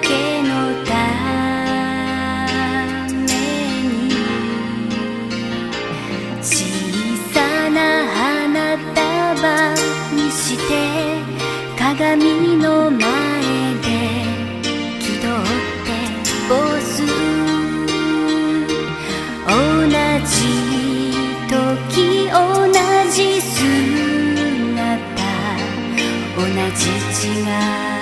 けのために小さな花束にして鏡の前でって同じ時同じ姿同じ違う